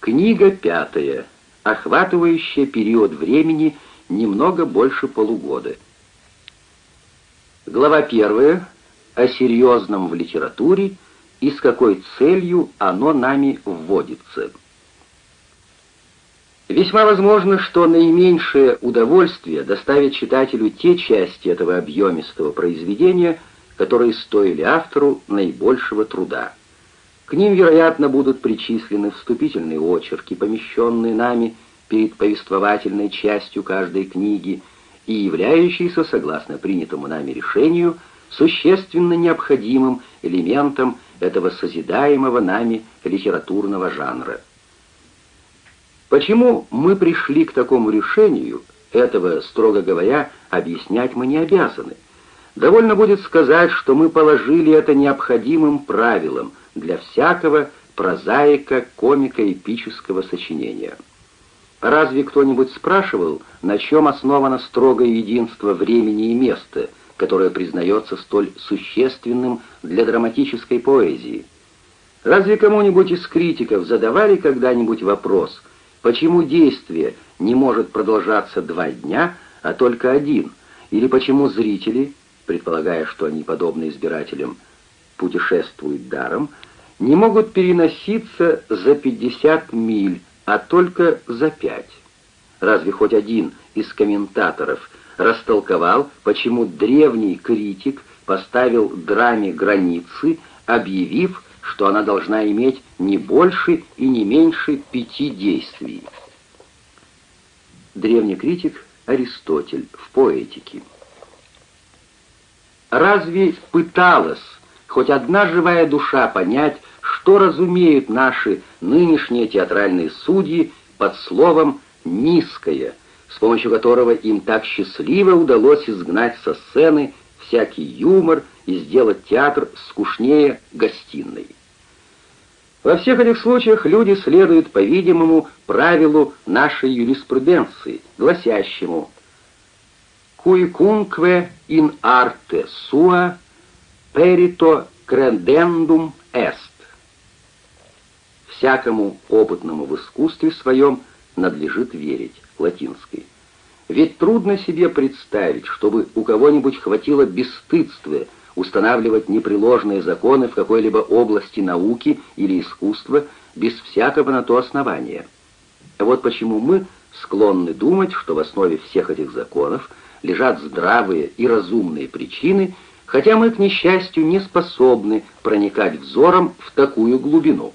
Книга пятая, охватывающая период времени немного больше полугода. Глава первая о серьезном в литературе и с какой целью оно нами вводится. Весьма возможно, что наименьшее удовольствие доставит читателю те части этого объемистого произведения, которые стоили автору наибольшего труда. К ним, вероятно, будут причислены вступительные очерки, помещенные нами перед повествовательной частью каждой книги и являющиеся, согласно принятому нами решению, существенно необходимым элементом этого созидаемого нами литературного жанра. Почему мы пришли к такому решению, этого, строго говоря, объяснять мы не обязаны. Довольно будет сказать, что мы положили это необходимым правилом для всякого прозаика, комика эпического сочинения. Разве кто-нибудь спрашивал, на чем основано строгое единство времени и места, которое признается столь существенным для драматической поэзии? Разве кому-нибудь из критиков задавали когда-нибудь вопрос – Почему действие не может продолжаться два дня, а только один? Или почему зрители, предполагая, что они, подобны избирателям, путешествуют даром, не могут переноситься за 50 миль, а только за 5? Разве хоть один из комментаторов растолковал, почему древний критик поставил драме границы, объявив, что она должна иметь не больше и не меньше пяти действий. Древний критик Аристотель в поэтике. Разве пыталась хоть одна живая душа понять, что разумеют наши нынешние театральные судьи под словом «низкое», с помощью которого им так счастливо удалось изгнать со сцены всякий юмор и сделать театр скучнее гостиной. Во всех этих случаях люди следуют, по-видимому, правилу нашей юриспруденции, гласящему «Cuicunque in arte sua perito credendum est» «Всякому опытному в искусстве своем надлежит верить» латинской. Ведь трудно себе представить, чтобы у кого-нибудь хватило бесстыдства устанавливать непреложные законы в какой-либо области науки или искусства без всякого на то основания. Вот почему мы склонны думать, что в основе всех этих законов лежат здравые и разумные причины, хотя мы, к несчастью, не способны проникать взором в такую глубину.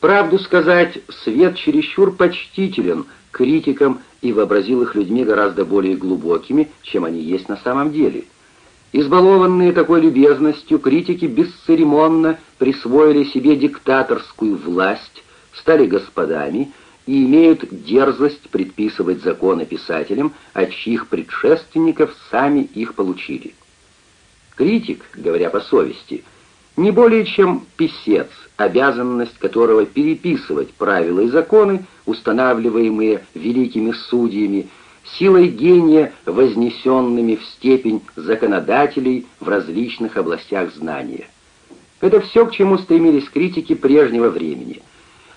Правду сказать, свет чересчур почтителен критикам и вообразил их людьми гораздо более глубокими, чем они есть на самом деле. Избалованные такой любезностью, критики бесцеремонно присвоили себе диктаторскую власть, стали господами и имеют дерзость предписывать законы писателям, от чьих предшественников сами их получили. Критик, говоря по совести, не более чем писец, обязанность которого переписывать правила и законы, устанавливаемые великими судьями, силой гения, вознесенными в степень законодателей в различных областях знания. Это все, к чему стремились критики прежнего времени.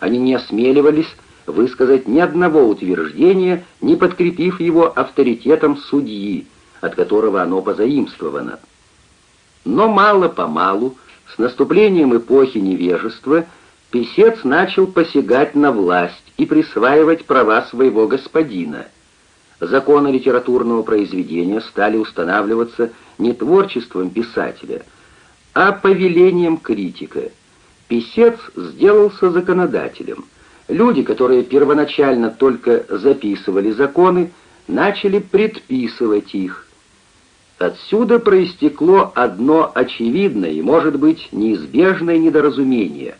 Они не осмеливались высказать ни одного утверждения, не подкрепив его авторитетом судьи, от которого оно позаимствовано. Но мало-помалу, с наступлением эпохи невежества, писец начал посягать на власть и присваивать права своего господина. Законы литературного произведения стали устанавливаться не творчеством писателя, а повелением критика. Писец сделался законодателем. Люди, которые первоначально только записывали законы, начали предписывать их. Отсюда проистекло одно очевидное и, может быть, неизбежное недоразумение.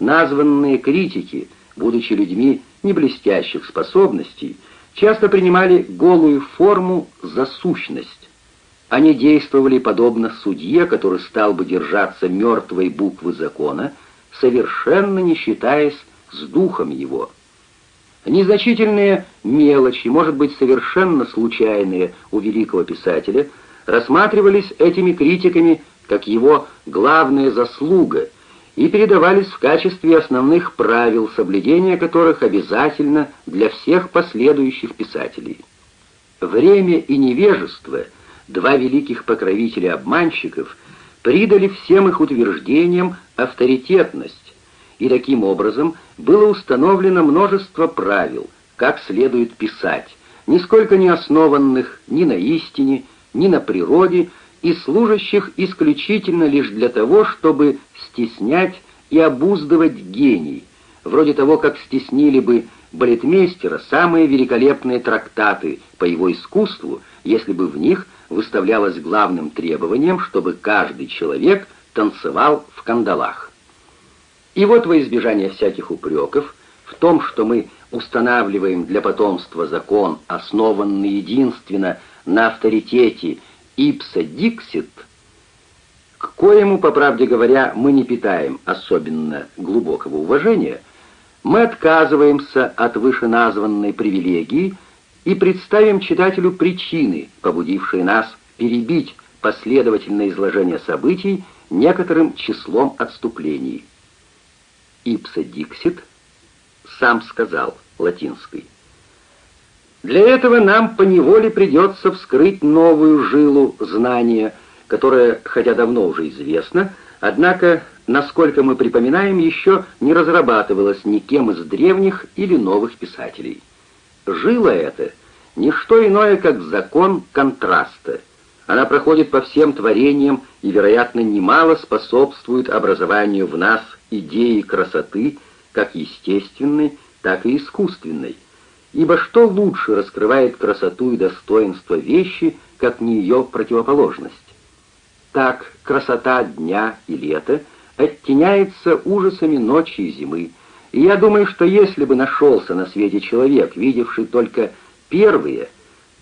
Названные критики, будучи людьми не блестящих способностей, часто принимали голую форму за сущность. Они действовали подобно судье, который стал бы держаться мертвой буквы закона, совершенно не считаясь с духом его. Незначительные мелочи, может быть, совершенно случайные у великого писателя, рассматривались этими критиками как его главная заслуга и передавались в качестве основных правил, соблюдение которых обязательно для всех последующих писателей. Время и невежество, два великих покровителя обманщиков, придали всем их утверждениям авторитетность, и таким образом было установлено множество правил, как следует писать, нисколько не основанных ни на истине, ни на природе, и служащих исключительно лишь для того, чтобы стеснять и обуздывать гений, вроде того, как стеснили бы балетмейстера самые великолепные трактаты по его искусству, если бы в них выставлялось главным требованием, чтобы каждый человек танцевал в кандалах. И вот во избежание всяких упреков в том, что мы устанавливаем для потомства закон, основанный единственно на авторитете ипса диксит, к коему, по правде говоря, мы не питаем особенно глубокого уважения, мы отказываемся от вышеназванной привилегии и представим читателю причины, побудившие нас перебить последовательное изложение событий некоторым числом отступлений. Ипса диксит сам сказал латинской. Для этого нам поневоле придется вскрыть новую жилу знания, которая, хотя давно уже известна, однако, насколько мы припоминаем, еще не разрабатывалась никем из древних или новых писателей. Жила эта — не что иное, как закон контраста. Она проходит по всем творениям и, вероятно, немало способствует образованию в нас идеи красоты, как естественной, так и искусственной, ибо что лучше раскрывает красоту и достоинство вещи, как не ее противоположность? Так красота дня и лета оттеняется ужасами ночи и зимы, и я думаю, что если бы нашелся на свете человек, видевший только первые,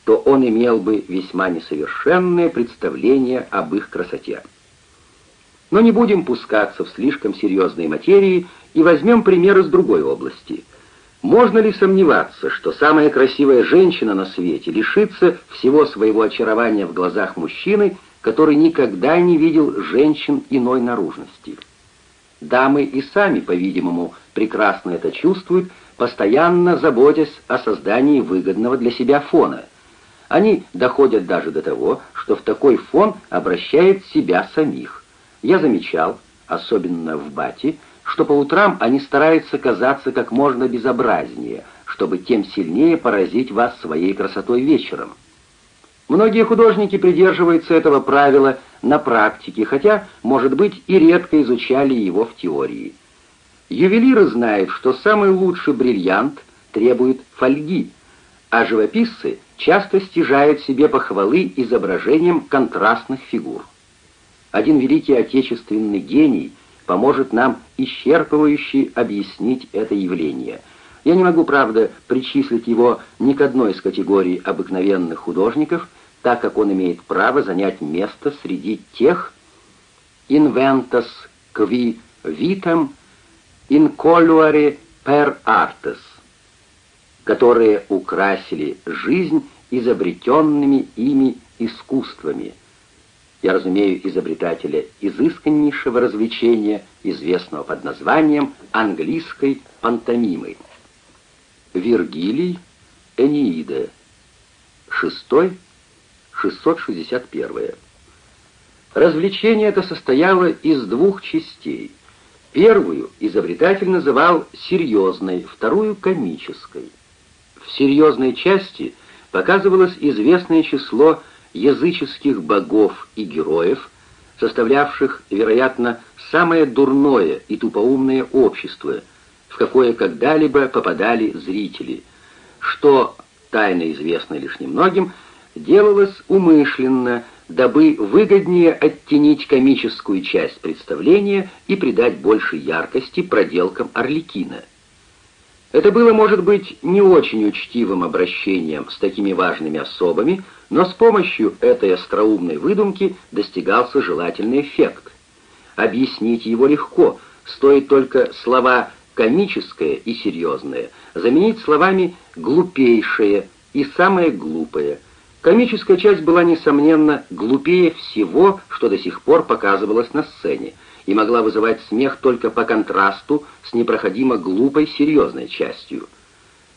то он имел бы весьма несовершенное представление об их красоте. Но не будем пускаться в слишком серьезные материи и возьмем пример из другой области – можно ли сомневаться, что самая красивая женщина на свете лишится всего своего очарования в глазах мужчины, который никогда не видел женщин иной наружности? Дамы и сами, по-видимому, прекрасно это чувствуют, постоянно заботясь о создании выгодного для себя фона. Они доходят даже до того, что в такой фон обращают себя самих. Я замечал, особенно в Бате, что по утрам они стараются казаться как можно безобразнее, чтобы тем сильнее поразить вас своей красотой вечером. Многие художники придерживаются этого правила на практике, хотя, может быть, и редко изучали его в теории. Ювелиры знают, что самый лучший бриллиант требует фольги, а живописцы часто стяжают себе похвалы изображением контрастных фигур. Один великий отечественный гений – поможет нам исчерпывающе объяснить это явление. Я не могу, правда, причислить его ни к одной из категорий обыкновенных художников, так как он имеет право занять место среди тех «inventas qui vitam incoluare per artes», которые украсили жизнь изобретенными ими искусствами – я разумею изобретателя изысканнейшего развлечения, известного под названием английской пантомимы. Вергилий, Энеида, 6, 661. Развлечение это состояло из двух частей. Первую изобретатель называл серьезной, вторую — комической. В серьезной части показывалось известное число языческих богов и героев, составлявших, вероятно, самое дурное и тупоумное общество, в какое когда-либо попадали зрители, что, тайно известно лишь немногим, делалось умышленно, дабы выгоднее оттенить комическую часть представления и придать больше яркости проделкам Орликина. Это было, может быть, не очень учтивым обращением с такими важными особами, но с помощью этой остроумной выдумки достигался желательный эффект. Объяснить его легко, стоит только слова «комическое» и «серьезное» заменить словами «глупейшее» и «самое глупое». Комическая часть была, несомненно, глупее всего, что до сих пор показывалось на сцене, и могла вызывать смех только по контрасту с непроходимо глупой серьезной частью.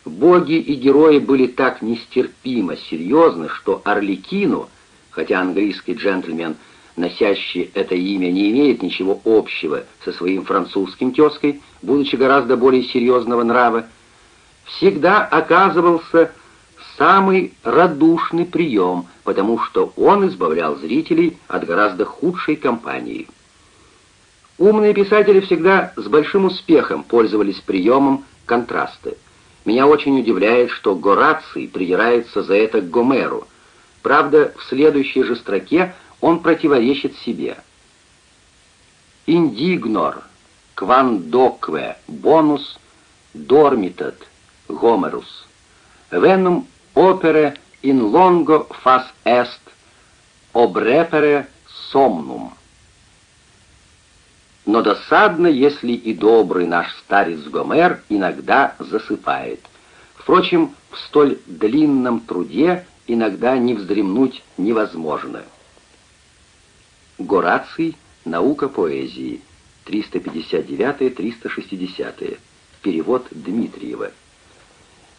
Боги и герои были так нестерпимо серьезны, что Орликину, хотя английский джентльмен, носящий это имя, не имеет ничего общего со своим французским тезкой, будучи гораздо более серьезного нрава, всегда оказывался самый радушный прием, потому что он избавлял зрителей от гораздо худшей компании. Умные писатели всегда с большим успехом пользовались приемом контраста. Меня очень удивляет, что Гораций придирается за это к Гомеру. Правда, в следующей же строке он противоречит себе. «Индигнор, квандокве, бонус, дормитат, гомерус, венум опере in longo fas est, obreпере somnum». Но досадно, если и добрый наш старец Гомер иногда засыпает. Впрочем, в столь длинном труде иногда не вздремнуть невозможно. Гораций. Наука поэзии. 359-360. Перевод Дмитриева.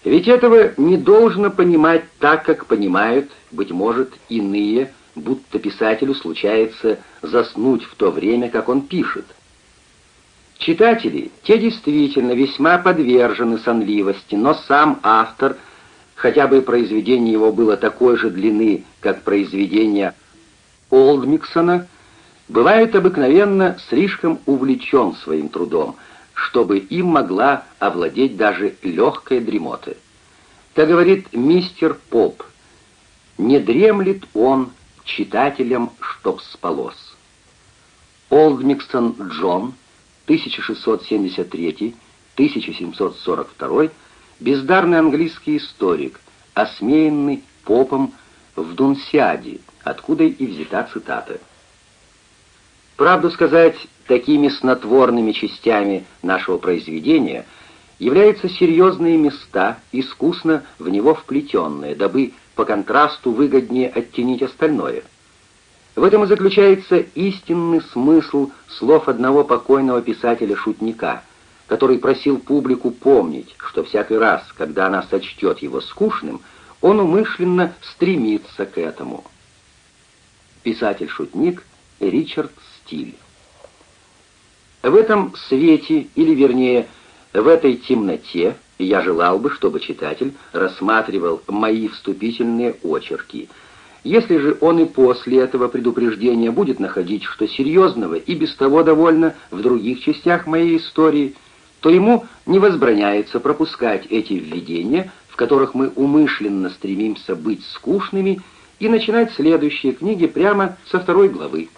Ведь этого не должно понимать так, как понимают, быть может, иные, будто писателю случается заснуть в то время, как он пишет. Читатели, те действительно весьма подвержены сонливости, но сам автор, хотя бы произведение его было такой же длины, как произведение Олдмиксона, бывает обыкновенно слишком увлечен своим трудом, чтобы им могла овладеть даже легкая дремота. Как говорит мистер Поп, не дремлет он читателям, чтоб спалось. Олдмиксон Джон — 1673-1742, бездарный английский историк, осмеянный попом в Дунсиаде, откуда и взята цитата. Правду сказать, такими снотворными частями нашего произведения являются серьезные места, искусно в него вплетенные, дабы по контрасту выгоднее оттенить остальное – в этом и заключается истинный смысл слов одного покойного писателя-шутника, который просил публику помнить, что всякий раз, когда она сочтет его скучным, он умышленно стремится к этому. Писатель-шутник Ричард Стиль. В этом свете, или вернее, в этой темноте, я желал бы, чтобы читатель рассматривал мои вступительные очерки – если же он и после этого предупреждения будет находить, что серьезного и без того довольно в других частях моей истории, то ему не возбраняется пропускать эти введения, в которых мы умышленно стремимся быть скучными, и начинать следующие книги прямо со второй главы.